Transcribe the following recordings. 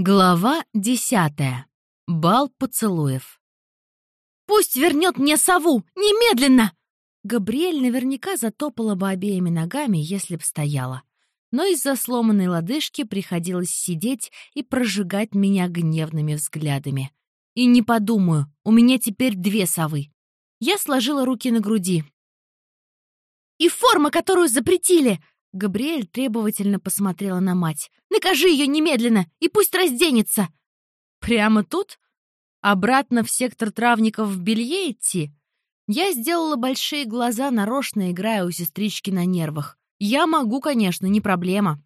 Глава десятая. Бал поцелуев. «Пусть вернет мне сову! Немедленно!» Габриэль наверняка затопала бы обеими ногами, если б стояла. Но из-за сломанной лодыжки приходилось сидеть и прожигать меня гневными взглядами. И не подумаю, у меня теперь две совы. Я сложила руки на груди. «И форма, которую запретили!» Габриэль требовательно посмотрела на мать. «Накажи ее немедленно и пусть разденется!» «Прямо тут? Обратно в сектор травников в белье идти?» Я сделала большие глаза, нарочно играя у сестрички на нервах. «Я могу, конечно, не проблема».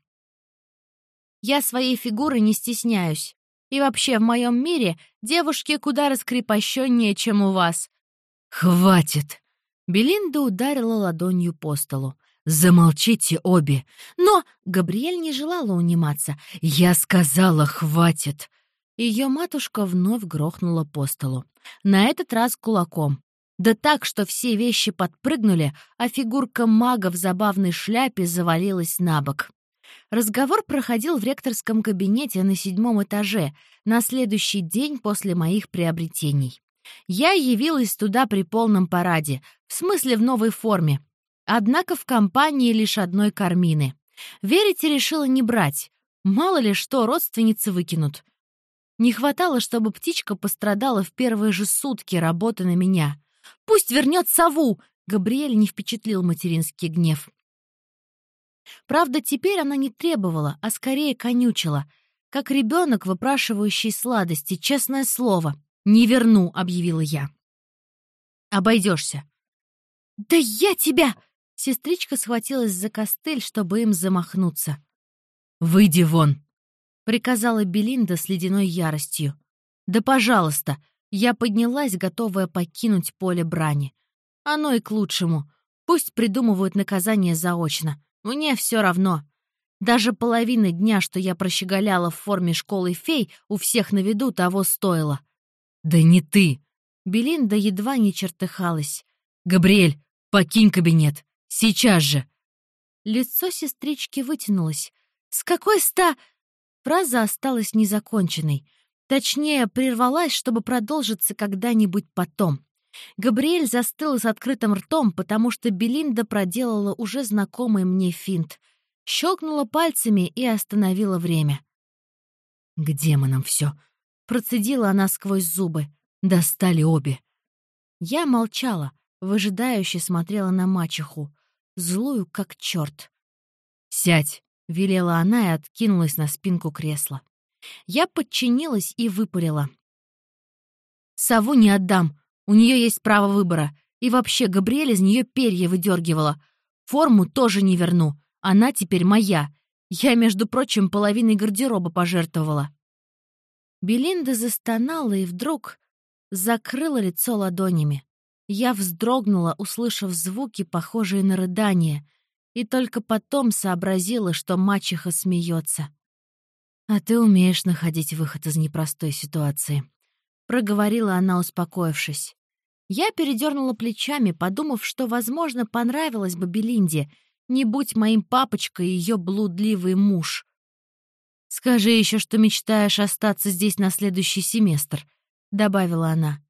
Я своей фигуры не стесняюсь. И вообще, в моем мире девушки куда раскрепощеннее, чем у вас. «Хватит!» Белинда ударила ладонью по столу. «Замолчите обе!» Но Габриэль не желала униматься. «Я сказала, хватит!» Ее матушка вновь грохнула по столу. На этот раз кулаком. Да так, что все вещи подпрыгнули, а фигурка мага в забавной шляпе завалилась на бок. Разговор проходил в ректорском кабинете на седьмом этаже, на следующий день после моих приобретений. Я явилась туда при полном параде, в смысле в новой форме, Однако в компании лишь одной Кармины. Верите решила не брать. Мало ли что родственницы выкинут. Не хватало, чтобы птичка пострадала в первые же сутки работы на меня. «Пусть вернет сову!» — Габриэль не впечатлил материнский гнев. Правда, теперь она не требовала, а скорее конючила. Как ребенок, выпрашивающий сладости, честное слово. «Не верну», — объявила я. «Обойдешься». «Да я тебя!» Сестричка схватилась за костыль, чтобы им замахнуться. «Выйди вон!» — приказала Белинда с ледяной яростью. «Да пожалуйста!» Я поднялась, готовая покинуть поле брани. Оно и к лучшему. Пусть придумывают наказание заочно. Мне все равно. Даже половина дня, что я прощеголяла в форме школы фей, у всех на виду того стоило. «Да не ты!» Белинда едва не чертыхалась. «Габриэль, покинь кабинет! Сейчас же!» Лицо сестрички вытянулось. «С какой ста...» Фраза осталась незаконченной. Точнее, прервалась, чтобы продолжиться когда-нибудь потом. Габриэль застыла с открытым ртом, потому что Белинда проделала уже знакомый мне финт. Щелкнула пальцами и остановила время. «К демонам все!» — процедила она сквозь зубы. «Достали обе!» Я молчала, выжидающе смотрела на мачеху злую как черт. «Сядь!» — велела она и откинулась на спинку кресла. Я подчинилась и выпарила. «Сову не отдам. У нее есть право выбора. И вообще, Габриэль из нее перья выдергивала. Форму тоже не верну. Она теперь моя. Я, между прочим, половиной гардероба пожертвовала». Белинда застонала и вдруг закрыла лицо ладонями. Я вздрогнула, услышав звуки, похожие на рыдание, и только потом сообразила, что мачеха смеется. «А ты умеешь находить выход из непростой ситуации», — проговорила она, успокоившись. Я передернула плечами, подумав, что, возможно, понравилось бы Белинде, не будь моим папочкой ее блудливый муж. «Скажи еще, что мечтаешь остаться здесь на следующий семестр», — добавила она.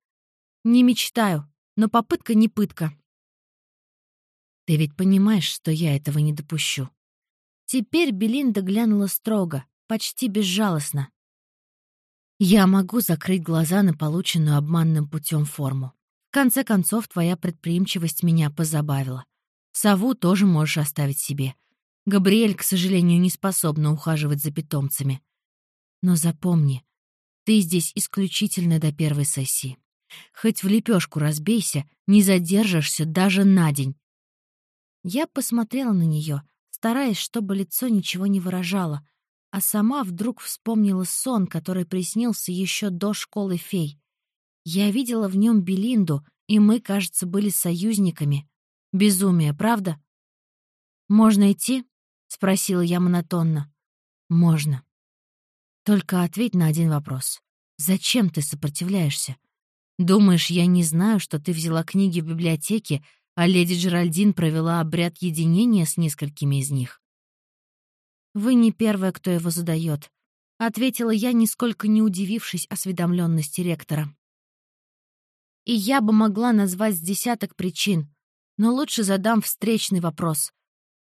«Не мечтаю», но попытка не пытка. Ты ведь понимаешь, что я этого не допущу. Теперь Белинда глянула строго, почти безжалостно. Я могу закрыть глаза на полученную обманным путем форму. В конце концов, твоя предприимчивость меня позабавила. Сову тоже можешь оставить себе. Габриэль, к сожалению, не способна ухаживать за питомцами. Но запомни, ты здесь исключительно до первой сессии. Хоть в лепешку разбейся, не задержишься даже на день. Я посмотрела на нее, стараясь, чтобы лицо ничего не выражало, а сама вдруг вспомнила сон, который приснился еще до школы фей. Я видела в нем Белинду, и мы, кажется, были союзниками. Безумие, правда? «Можно идти?» — спросила я монотонно. «Можно. Только ответь на один вопрос. Зачем ты сопротивляешься? Думаешь, я не знаю, что ты взяла книги в библиотеке, а леди Джеральдин провела обряд единения с несколькими из них? Вы не первая, кто его задает. ответила я, нисколько не удивившись осведомленности ректора. И я бы могла назвать с десяток причин, но лучше задам встречный вопрос.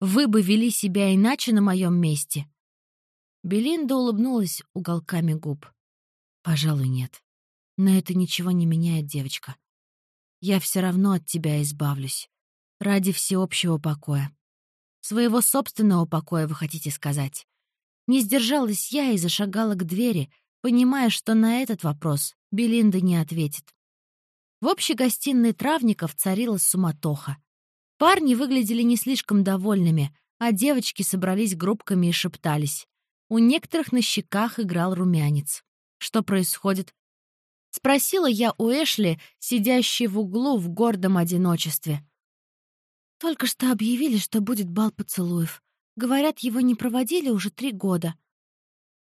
Вы бы вели себя иначе на моем месте? Белинда улыбнулась уголками губ. Пожалуй, нет. Но это ничего не меняет, девочка. Я все равно от тебя избавлюсь. Ради всеобщего покоя. Своего собственного покоя, вы хотите сказать. Не сдержалась я и зашагала к двери, понимая, что на этот вопрос Белинда не ответит. В общей гостиной травников царила суматоха. Парни выглядели не слишком довольными, а девочки собрались группками и шептались. У некоторых на щеках играл румянец. Что происходит? Спросила я у Эшли, сидящей в углу в гордом одиночестве. Только что объявили, что будет бал поцелуев. Говорят, его не проводили уже три года.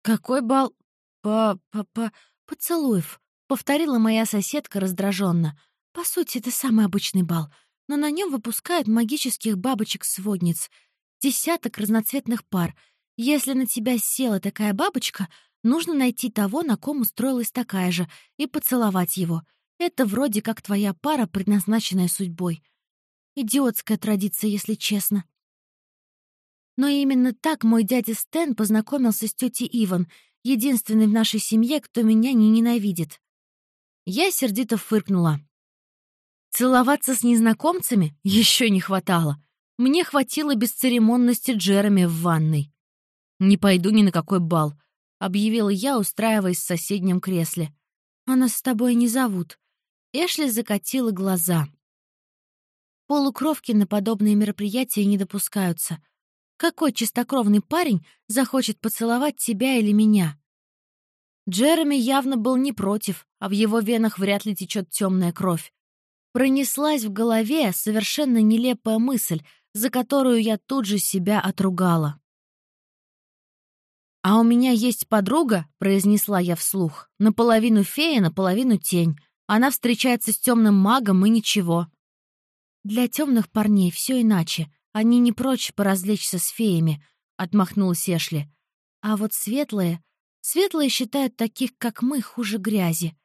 Какой бал? По-по-по... поцелуев. Повторила моя соседка раздраженно. По сути, это самый обычный бал, но на нем выпускают магических бабочек-сводниц. Десяток разноцветных пар. Если на тебя села такая бабочка, нужно найти того, на ком устроилась такая же, и поцеловать его. Это вроде как твоя пара, предназначенная судьбой. Идиотская традиция, если честно. Но именно так мой дядя Стэн познакомился с тетей Иван, единственной в нашей семье, кто меня не ненавидит. Я сердито фыркнула. Целоваться с незнакомцами еще не хватало. Мне хватило бесцеремонности Джереми в ванной. «Не пойду ни на какой бал», — объявила я, устраиваясь в соседнем кресле. «А нас с тобой не зовут». Эшли закатила глаза. Полукровки на подобные мероприятия не допускаются. Какой чистокровный парень захочет поцеловать тебя или меня? Джереми явно был не против, а в его венах вряд ли течет темная кровь. Пронеслась в голове совершенно нелепая мысль, за которую я тут же себя отругала. «А у меня есть подруга», — произнесла я вслух, «наполовину фея, наполовину тень. Она встречается с темным магом и ничего». «Для темных парней все иначе. Они не прочь поразвлечься с феями», — отмахнулась Эшли. «А вот светлые Светлые считают таких, как мы, хуже грязи.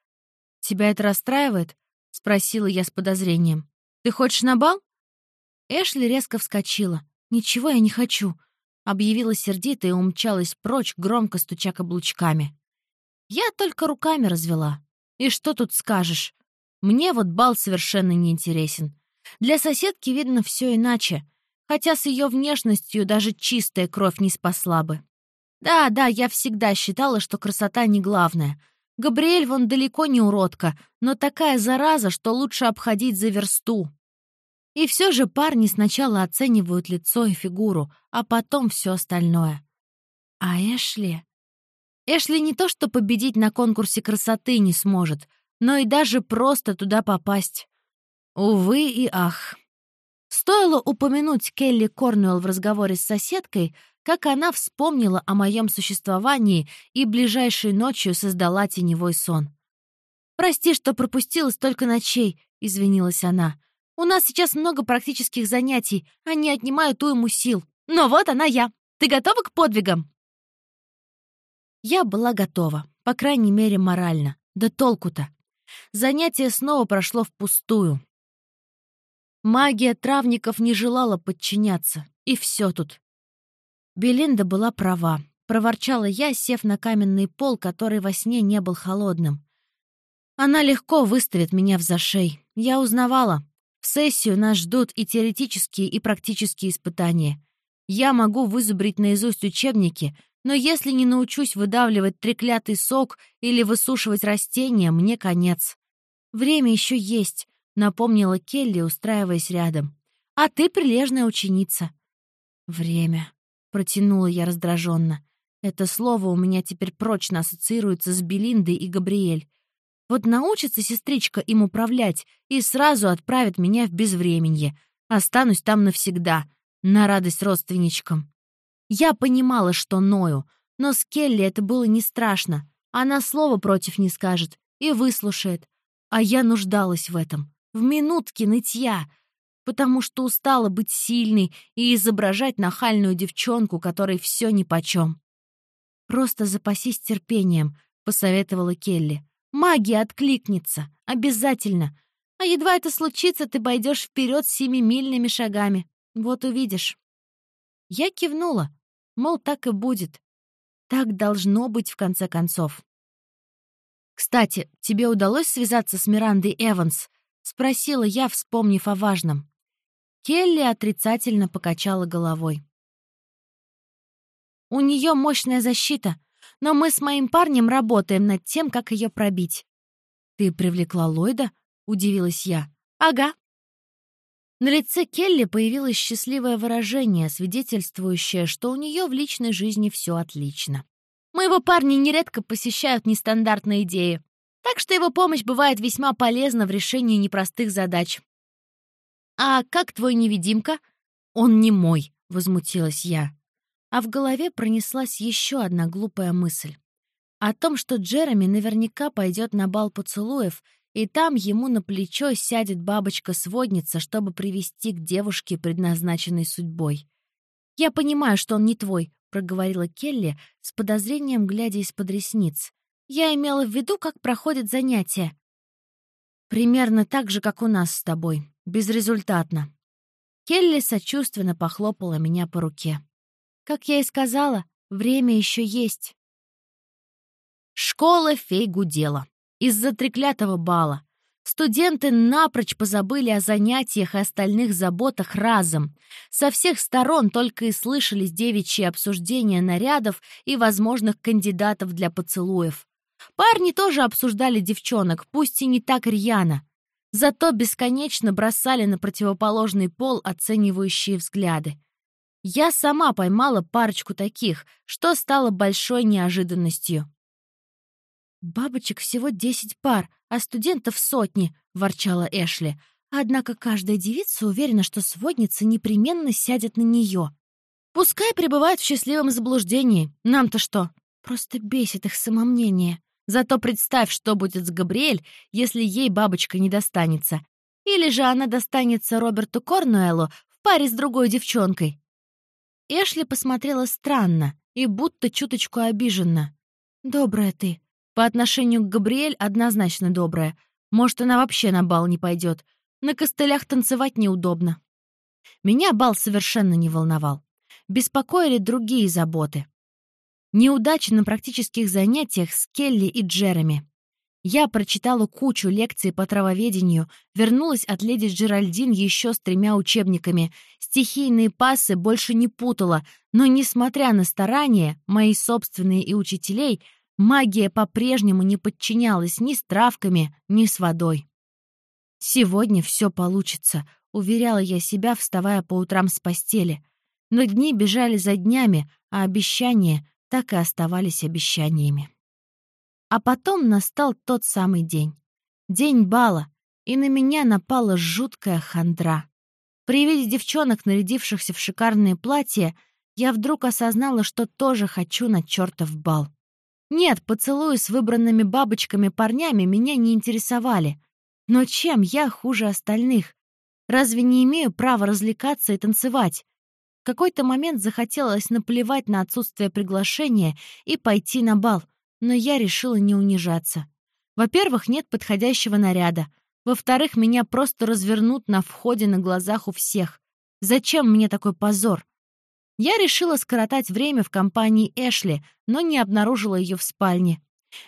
«Тебя это расстраивает?» — спросила я с подозрением. «Ты хочешь на бал?» Эшли резко вскочила. «Ничего я не хочу», — объявила сердито и умчалась прочь, громко стуча каблучками. Я только руками развела. И что тут скажешь? Мне вот бал совершенно не интересен. Для соседки видно все иначе, хотя с ее внешностью даже чистая кровь не спасла бы. Да, да, я всегда считала, что красота не главное. Габриэль вон далеко не уродка, но такая зараза, что лучше обходить за версту. И все же парни сначала оценивают лицо и фигуру, а потом все остальное. А Эшли? Эшли не то что победить на конкурсе красоты не сможет, но и даже просто туда попасть. Увы и ах. Стоило упомянуть Келли Корнуэлл в разговоре с соседкой, как она вспомнила о моем существовании и ближайшей ночью создала теневой сон. «Прости, что пропустила столько ночей», — извинилась она. «У нас сейчас много практических занятий, они отнимают уйму сил. Но вот она я. Ты готова к подвигам?» Я была готова, по крайней мере, морально. Да толку-то. Занятие снова прошло впустую. Магия травников не желала подчиняться, и все тут. Белинда была права. Проворчала я, сев на каменный пол, который во сне не был холодным. Она легко выставит меня в зашей. Я узнавала. В сессию нас ждут и теоретические, и практические испытания. Я могу вызубрить наизусть учебники, но если не научусь выдавливать треклятый сок или высушивать растения, мне конец. Время еще есть, напомнила Келли, устраиваясь рядом. А ты прилежная ученица. Время. Протянула я раздраженно. Это слово у меня теперь прочно ассоциируется с Белиндой и Габриэль. Вот научится сестричка им управлять и сразу отправит меня в безвременье. Останусь там навсегда, на радость родственничкам. Я понимала, что ною, но с Келли это было не страшно. Она слова против не скажет и выслушает. А я нуждалась в этом. В минутке нытья — потому что устала быть сильной и изображать нахальную девчонку, которой все нипочем. «Просто запасись терпением», — посоветовала Келли. «Магия откликнется. Обязательно. А едва это случится, ты пойдешь вперед семимильными шагами. Вот увидишь». Я кивнула, мол, так и будет. Так должно быть в конце концов. «Кстати, тебе удалось связаться с Мирандой Эванс?» — спросила я, вспомнив о важном. Келли отрицательно покачала головой. «У нее мощная защита, но мы с моим парнем работаем над тем, как ее пробить». «Ты привлекла Ллойда?» — удивилась я. «Ага». На лице Келли появилось счастливое выражение, свидетельствующее, что у нее в личной жизни все отлично. Моего парня нередко посещают нестандартные идеи, так что его помощь бывает весьма полезна в решении непростых задач. «А как твой невидимка?» «Он не мой», — возмутилась я. А в голове пронеслась еще одна глупая мысль. О том, что Джереми наверняка пойдет на бал поцелуев, и там ему на плечо сядет бабочка-сводница, чтобы привести к девушке, предназначенной судьбой. «Я понимаю, что он не твой», — проговорила Келли, с подозрением глядя из-под ресниц. «Я имела в виду, как проходят занятия». «Примерно так же, как у нас с тобой. Безрезультатно». Келли сочувственно похлопала меня по руке. «Как я и сказала, время еще есть». Школа фей гудела. Из-за треклятого бала. Студенты напрочь позабыли о занятиях и остальных заботах разом. Со всех сторон только и слышались девичьи обсуждения нарядов и возможных кандидатов для поцелуев. Парни тоже обсуждали девчонок, пусть и не так рьяно. Зато бесконечно бросали на противоположный пол оценивающие взгляды. Я сама поймала парочку таких, что стало большой неожиданностью. «Бабочек всего десять пар, а студентов сотни», — ворчала Эшли. «Однако каждая девица уверена, что сводница непременно сядет на нее. Пускай пребывают в счастливом заблуждении. Нам-то что? Просто бесит их самомнение. Зато представь, что будет с Габриэль, если ей бабочка не достанется. Или же она достанется Роберту Корнуэллу в паре с другой девчонкой». Эшли посмотрела странно и будто чуточку обиженно. «Добрая ты», по отношению к Габриэль однозначно добрая. Может, она вообще на бал не пойдет. На костылях танцевать неудобно. Меня бал совершенно не волновал. Беспокоили другие заботы. Неудачи на практических занятиях с Келли и Джереми. Я прочитала кучу лекций по травоведению, вернулась от леди Джеральдин еще с тремя учебниками. Стихийные пассы больше не путала, но, несмотря на старания, мои собственные и учителей — Магия по-прежнему не подчинялась ни с травками, ни с водой. «Сегодня все получится», — уверяла я себя, вставая по утрам с постели. Но дни бежали за днями, а обещания так и оставались обещаниями. А потом настал тот самый день. День бала, и на меня напала жуткая хандра. При виде девчонок, нарядившихся в шикарные платья, я вдруг осознала, что тоже хочу на чертов бал. Нет, поцелуи с выбранными бабочками парнями меня не интересовали. Но чем я хуже остальных? Разве не имею права развлекаться и танцевать? В какой-то момент захотелось наплевать на отсутствие приглашения и пойти на бал, но я решила не унижаться. Во-первых, нет подходящего наряда. Во-вторых, меня просто развернут на входе на глазах у всех. Зачем мне такой позор? Я решила скоротать время в компании Эшли, но не обнаружила ее в спальне.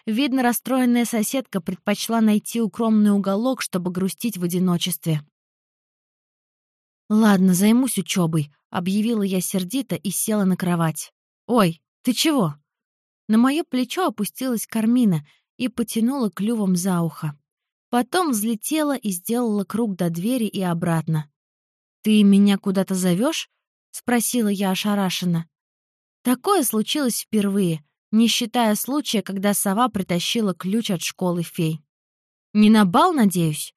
Видно, расстроенная соседка предпочла найти укромный уголок, чтобы грустить в одиночестве. «Ладно, займусь учебой», — объявила я сердито и села на кровать. «Ой, ты чего?» На мое плечо опустилась Кармина и потянула клювом за ухо. Потом взлетела и сделала круг до двери и обратно. «Ты меня куда-то зовешь? — спросила я ошарашенно. Такое случилось впервые, не считая случая, когда сова притащила ключ от школы фей. «Не на бал, надеюсь?»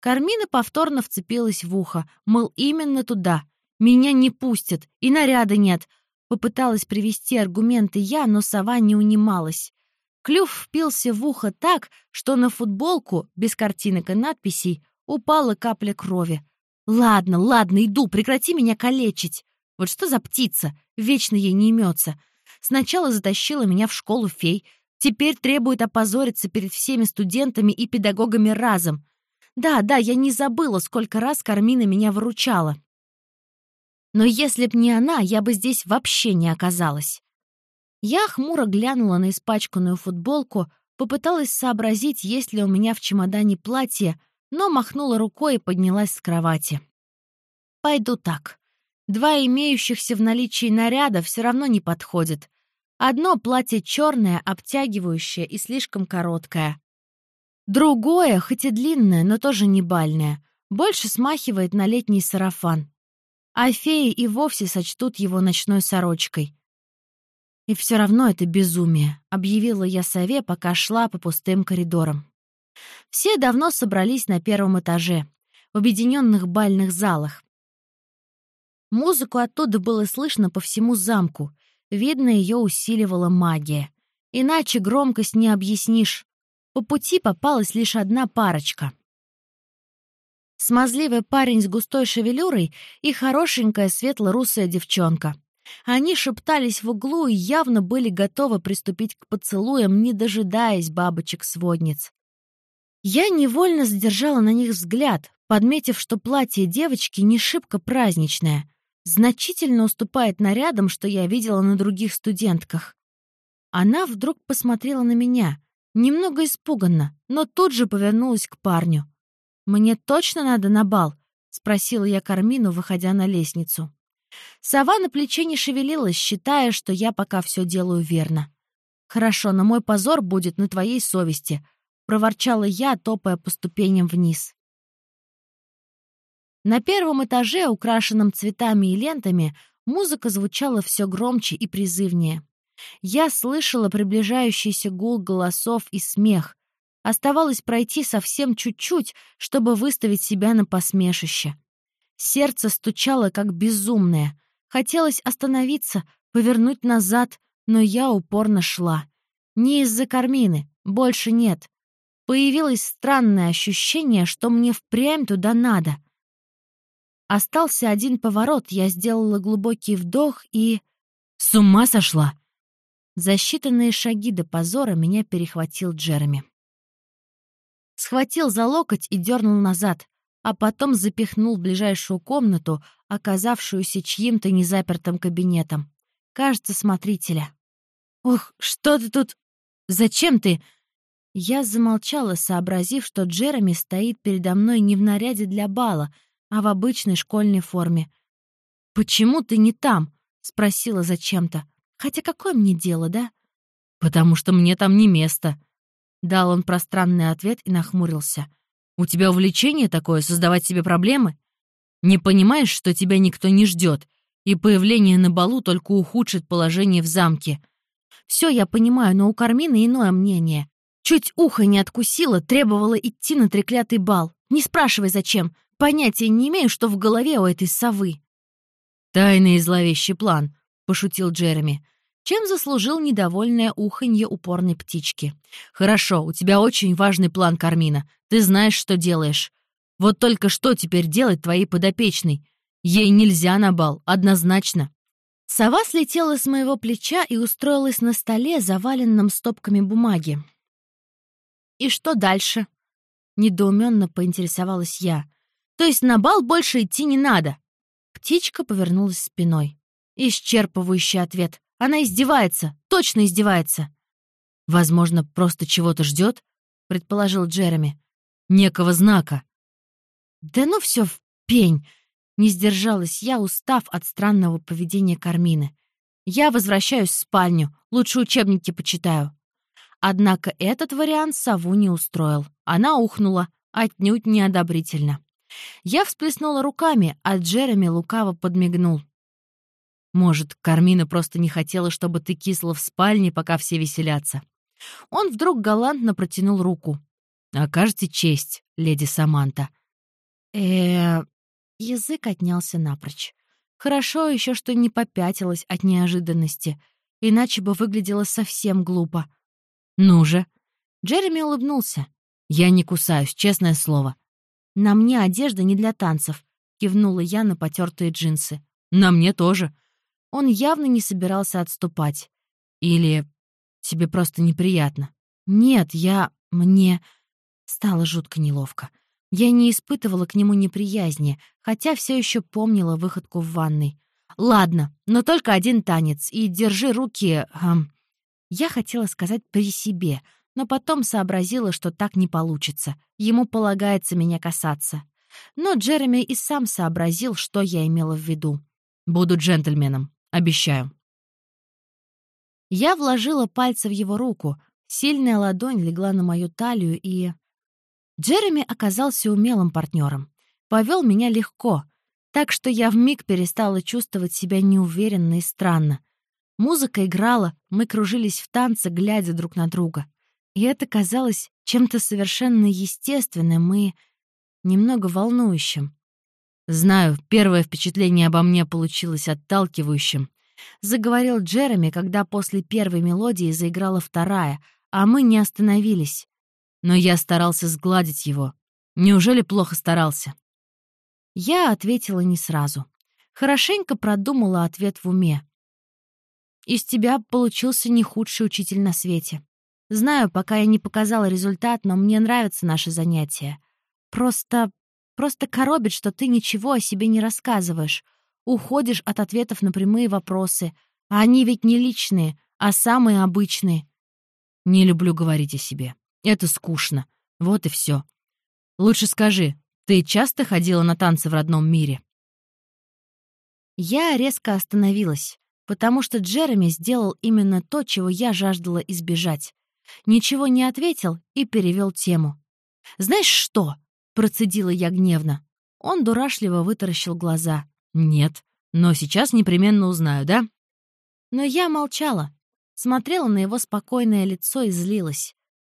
Кармина повторно вцепилась в ухо, мол, именно туда. «Меня не пустят, и наряда нет». Попыталась привести аргументы я, но сова не унималась. Клюв впился в ухо так, что на футболку, без картинок и надписей, упала капля крови. «Ладно, ладно, иду, прекрати меня калечить!» Вот что за птица? Вечно ей не имется. Сначала затащила меня в школу фей, теперь требует опозориться перед всеми студентами и педагогами разом. Да, да, я не забыла, сколько раз Кармина меня выручала. Но если б не она, я бы здесь вообще не оказалась. Я хмуро глянула на испачканную футболку, попыталась сообразить, есть ли у меня в чемодане платье, но махнула рукой и поднялась с кровати. Пойду так. Два имеющихся в наличии наряда все равно не подходят. Одно платье черное, обтягивающее и слишком короткое. Другое, хоть и длинное, но тоже не бальное, больше смахивает на летний сарафан. А феи и вовсе сочтут его ночной сорочкой. И все равно это безумие, объявила я сове, пока шла по пустым коридорам. Все давно собрались на первом этаже, в объединенных бальных залах. Музыку оттуда было слышно по всему замку. Видно, ее усиливала магия. Иначе громкость не объяснишь. По пути попалась лишь одна парочка. Смазливый парень с густой шевелюрой и хорошенькая светло-русая девчонка. Они шептались в углу и явно были готовы приступить к поцелуям, не дожидаясь бабочек-сводниц. Я невольно задержала на них взгляд, подметив, что платье девочки не шибко праздничное, значительно уступает нарядам, что я видела на других студентках. Она вдруг посмотрела на меня, немного испуганно, но тут же повернулась к парню. «Мне точно надо на бал?» — спросила я Кармину, выходя на лестницу. Сова на плече не шевелилась, считая, что я пока все делаю верно. «Хорошо, но мой позор будет на твоей совести», — проворчала я, топая по ступеням вниз. На первом этаже, украшенном цветами и лентами, музыка звучала все громче и призывнее. Я слышала приближающийся гул голосов и смех. Оставалось пройти совсем чуть-чуть, чтобы выставить себя на посмешище. Сердце стучало как безумное. Хотелось остановиться, повернуть назад, но я упорно шла. Не из-за Кармины, больше нет. Появилось странное ощущение, что мне впрямь туда надо. Остался один поворот, я сделала глубокий вдох и... С ума сошла! За считанные шаги до позора меня перехватил Джереми. Схватил за локоть и дернул назад, а потом запихнул в ближайшую комнату, оказавшуюся чьим-то незапертым кабинетом. Кажется, смотрителя. «Ох, что ты тут... Зачем ты...» Я замолчала, сообразив, что Джереми стоит передо мной не в наряде для бала, а в обычной школьной форме. «Почему ты не там?» — спросила зачем-то. «Хотя какое мне дело, да?» «Потому что мне там не место», — дал он пространный ответ и нахмурился. «У тебя увлечение такое — создавать себе проблемы? Не понимаешь, что тебя никто не ждет, и появление на балу только ухудшит положение в замке?» «Все я понимаю, но у Кармины иное мнение. Чуть ухо не откусила, требовала идти на треклятый бал. Не спрашивай, зачем. Понятия не имею, что в голове у этой совы». «Тайный и зловещий план», — пошутил Джереми, чем заслужил недовольное уханье упорной птички. «Хорошо, у тебя очень важный план, Кармина. Ты знаешь, что делаешь. Вот только что теперь делать твоей подопечной? Ей нельзя на бал, однозначно». Сова слетела с моего плеча и устроилась на столе, заваленном стопками бумаги. «И что дальше?» — недоуменно поинтересовалась я. То есть на бал больше идти не надо. Птичка повернулась спиной. Исчерпывающий ответ. Она издевается, точно издевается. Возможно, просто чего-то ждет, предположил Джереми. Некого знака. Да ну все в пень. Не сдержалась я, устав от странного поведения Кармины. Я возвращаюсь в спальню, лучше учебники почитаю. Однако этот вариант сову не устроил. Она ухнула, отнюдь неодобрительно. Я всплеснула руками, а Джереми лукаво подмигнул. «Может, Кармина просто не хотела, чтобы ты кисла в спальне, пока все веселятся?» Он вдруг галантно протянул руку. «Окажете честь, леди Саманта». э Язык отнялся напрочь. Хорошо еще, что не попятилась от неожиданности, иначе бы выглядело совсем глупо. «Ну же!» Джереми улыбнулся. «Я не кусаюсь, честное слово. «На мне одежда не для танцев», — кивнула я на потертые джинсы. «На мне тоже». Он явно не собирался отступать. Или тебе просто неприятно?» «Нет, я... мне...» Стало жутко неловко. Я не испытывала к нему неприязни, хотя все еще помнила выходку в ванной. «Ладно, но только один танец, и держи руки...» эм... Я хотела сказать «при себе», но потом сообразила, что так не получится. Ему полагается меня касаться. Но Джереми и сам сообразил, что я имела в виду. «Буду джентльменом, обещаю». Я вложила пальцы в его руку, сильная ладонь легла на мою талию и... Джереми оказался умелым партнером. Повел меня легко, так что я вмиг перестала чувствовать себя неуверенно и странно. Музыка играла, мы кружились в танце, глядя друг на друга. И это казалось чем-то совершенно естественным и немного волнующим. Знаю, первое впечатление обо мне получилось отталкивающим. Заговорил Джереми, когда после первой мелодии заиграла вторая, а мы не остановились. Но я старался сгладить его. Неужели плохо старался? Я ответила не сразу. Хорошенько продумала ответ в уме. Из тебя получился не худший учитель на свете. Знаю, пока я не показала результат, но мне нравятся наши занятия. Просто... просто коробит, что ты ничего о себе не рассказываешь. Уходишь от ответов на прямые вопросы. А они ведь не личные, а самые обычные. Не люблю говорить о себе. Это скучно. Вот и все. Лучше скажи, ты часто ходила на танцы в родном мире? Я резко остановилась потому что Джереми сделал именно то, чего я жаждала избежать. Ничего не ответил и перевел тему. «Знаешь что?» — процедила я гневно. Он дурашливо вытаращил глаза. «Нет, но сейчас непременно узнаю, да?» Но я молчала, смотрела на его спокойное лицо и злилась.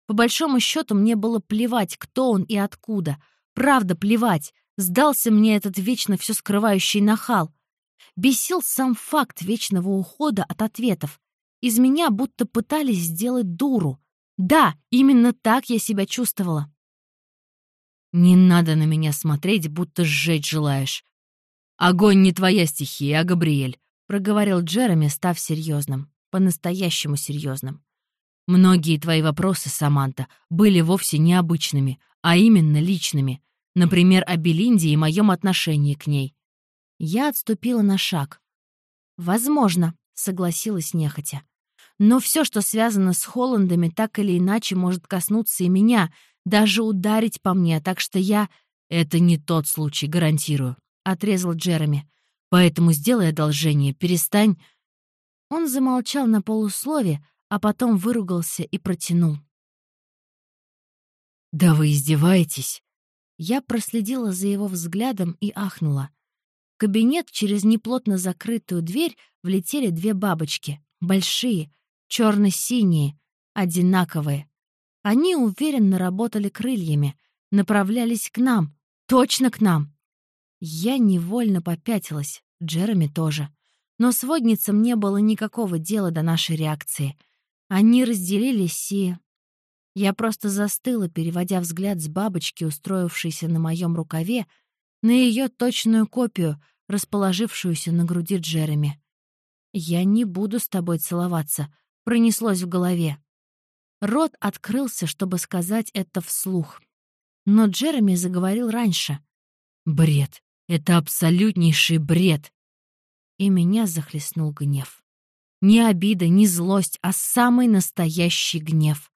По большому счету мне было плевать, кто он и откуда. Правда, плевать. Сдался мне этот вечно все скрывающий нахал. Бесил сам факт вечного ухода от ответов. Из меня будто пытались сделать дуру. Да, именно так я себя чувствовала. «Не надо на меня смотреть, будто сжечь желаешь. Огонь не твоя стихия, а Габриэль», — проговорил Джереми, став серьезным, по-настоящему серьезным. «Многие твои вопросы, Саманта, были вовсе необычными, а именно личными. Например, о Белинде и моем отношении к ней. Я отступила на шаг. «Возможно», — согласилась нехотя. «Но все, что связано с Холландами, так или иначе может коснуться и меня, даже ударить по мне, так что я...» «Это не тот случай, гарантирую», — отрезал Джереми. «Поэтому сделай одолжение, перестань...» Он замолчал на полуслове, а потом выругался и протянул. «Да вы издеваетесь?» Я проследила за его взглядом и ахнула. В кабинет через неплотно закрытую дверь влетели две бабочки. Большие, черно-синие, одинаковые. Они уверенно работали крыльями, направлялись к нам, точно к нам. Я невольно попятилась, Джереми тоже. Но сводницам не было никакого дела до нашей реакции. Они разделились и... Я просто застыла, переводя взгляд с бабочки, устроившейся на моем рукаве, на ее точную копию, расположившуюся на груди Джереми. «Я не буду с тобой целоваться», — пронеслось в голове. Рот открылся, чтобы сказать это вслух. Но Джереми заговорил раньше. «Бред! Это абсолютнейший бред!» И меня захлестнул гнев. Не обида, не злость, а самый настоящий гнев.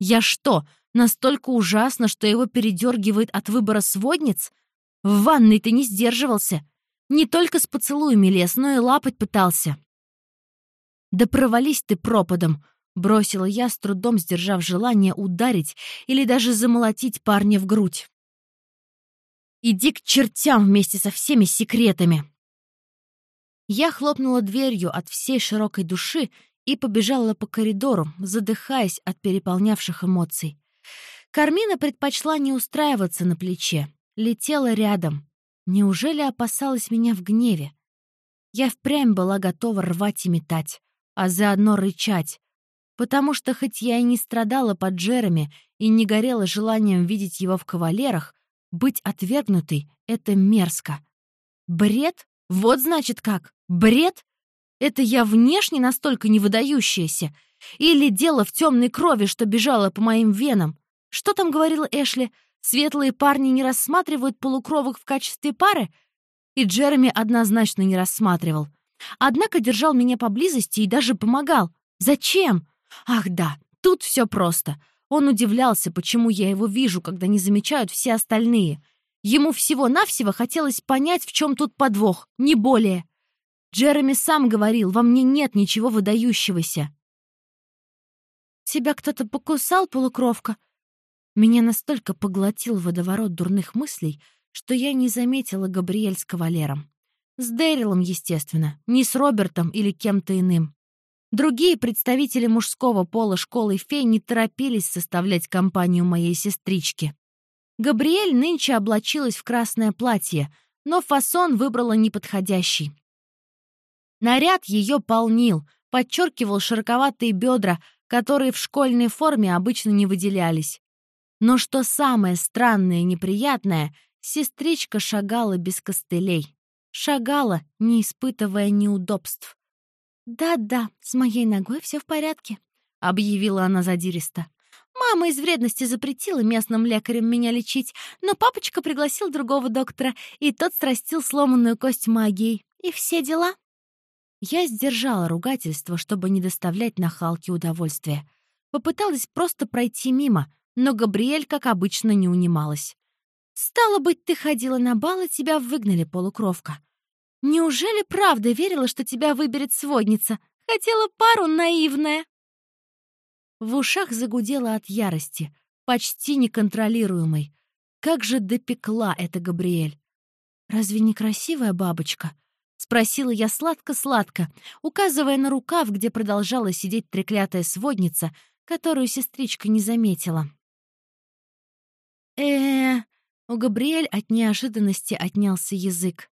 Я что, настолько ужасно, что его передергивает от выбора сводниц? В ванной ты не сдерживался. Не только с поцелуями лез, но и лапать пытался. «Да провались ты пропадом!» — бросила я, с трудом сдержав желание ударить или даже замолотить парня в грудь. «Иди к чертям вместе со всеми секретами!» Я хлопнула дверью от всей широкой души и побежала по коридору, задыхаясь от переполнявших эмоций. Кармина предпочла не устраиваться на плече летела рядом. Неужели опасалась меня в гневе? Я впрямь была готова рвать и метать, а заодно рычать, потому что хоть я и не страдала под Джереми и не горела желанием видеть его в кавалерах, быть отвергнутой — это мерзко. Бред? Вот значит как. Бред? Это я внешне настолько невыдающаяся? Или дело в темной крови, что бежала по моим венам? Что там говорил Эшли? Светлые парни не рассматривают полукровок в качестве пары? И Джереми однозначно не рассматривал. Однако держал меня поблизости и даже помогал. Зачем? Ах да, тут все просто. Он удивлялся, почему я его вижу, когда не замечают все остальные. Ему всего-навсего хотелось понять, в чем тут подвох, не более. Джереми сам говорил, во мне нет ничего выдающегося. «Тебя кто-то покусал, полукровка?» Меня настолько поглотил водоворот дурных мыслей, что я не заметила Габриэль с кавалером. С Дэрилом, естественно, не с Робертом или кем-то иным. Другие представители мужского пола школы фей не торопились составлять компанию моей сестрички. Габриэль нынче облачилась в красное платье, но фасон выбрала неподходящий. Наряд ее полнил, подчеркивал широковатые бедра, которые в школьной форме обычно не выделялись. Но что самое странное и неприятное, сестричка шагала без костылей. Шагала, не испытывая неудобств. «Да-да, с моей ногой все в порядке», — объявила она задиристо. «Мама из вредности запретила местным лекарям меня лечить, но папочка пригласил другого доктора, и тот срастил сломанную кость магией. И все дела». Я сдержала ругательство, чтобы не доставлять нахалке удовольствия. Попыталась просто пройти мимо, но Габриэль, как обычно, не унималась. «Стало быть, ты ходила на бал, и тебя выгнали, полукровка. Неужели правда верила, что тебя выберет сводница? Хотела пару наивная?» В ушах загудело от ярости, почти неконтролируемой. Как же допекла эта Габриэль! «Разве не красивая бабочка?» — спросила я сладко-сладко, указывая на рукав, где продолжала сидеть треклятая сводница, которую сестричка не заметила. э, -э у Габриэль от неожиданности отнялся язык.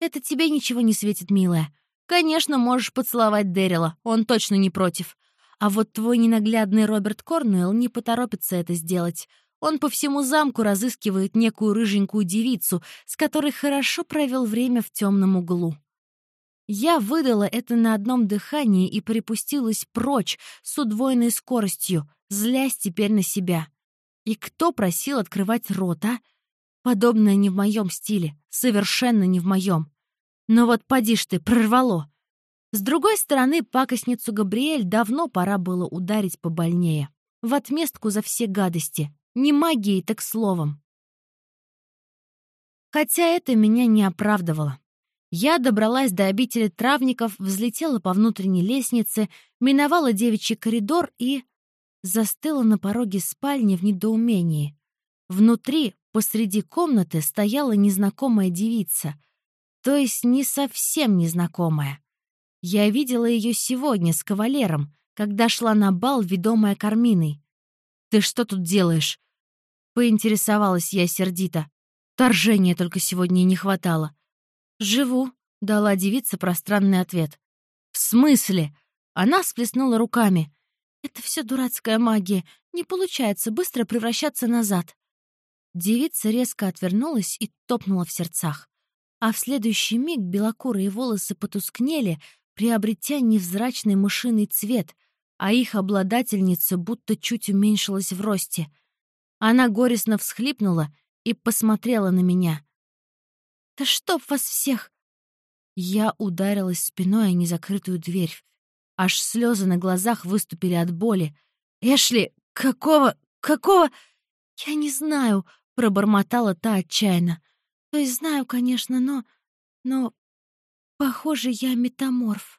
«Это тебе ничего не светит, милая. Конечно, можешь поцеловать Дэрила, он точно не против. А вот твой ненаглядный Роберт Корнуэлл не поторопится это сделать. Он по всему замку разыскивает некую рыженькую девицу, с которой хорошо провел время в темном углу. Я выдала это на одном дыхании и припустилась прочь с удвоенной скоростью, злясь теперь на себя. И кто просил открывать рот, а? Подобное не в моем стиле, совершенно не в моем. Но вот поди ж ты, прорвало. С другой стороны, пакостницу Габриэль давно пора было ударить побольнее. В отместку за все гадости. Не магией, так словом. Хотя это меня не оправдывало. Я добралась до обители травников, взлетела по внутренней лестнице, миновала девичий коридор и... застыла на пороге спальни в недоумении. Внутри, посреди комнаты, стояла незнакомая девица. То есть не совсем незнакомая. Я видела ее сегодня с кавалером, когда шла на бал, ведомая Карминой. «Ты что тут делаешь?» Поинтересовалась я сердито. Торжения только сегодня не хватало. «Живу», — дала девица пространный ответ. «В смысле?» Она сплеснула руками. «Это все дурацкая магия. Не получается быстро превращаться назад». Девица резко отвернулась и топнула в сердцах. А в следующий миг белокурые волосы потускнели, приобретя невзрачный мышиный цвет, а их обладательница будто чуть уменьшилась в росте. Она горестно всхлипнула и посмотрела на меня. «Да чтоб вас всех!» Я ударилась спиной о незакрытую дверь. Аж слезы на глазах выступили от боли. «Эшли, какого... какого...» «Я не знаю», пробормотала та отчаянно. То есть знаю, конечно, но... но... Похоже, я метаморф.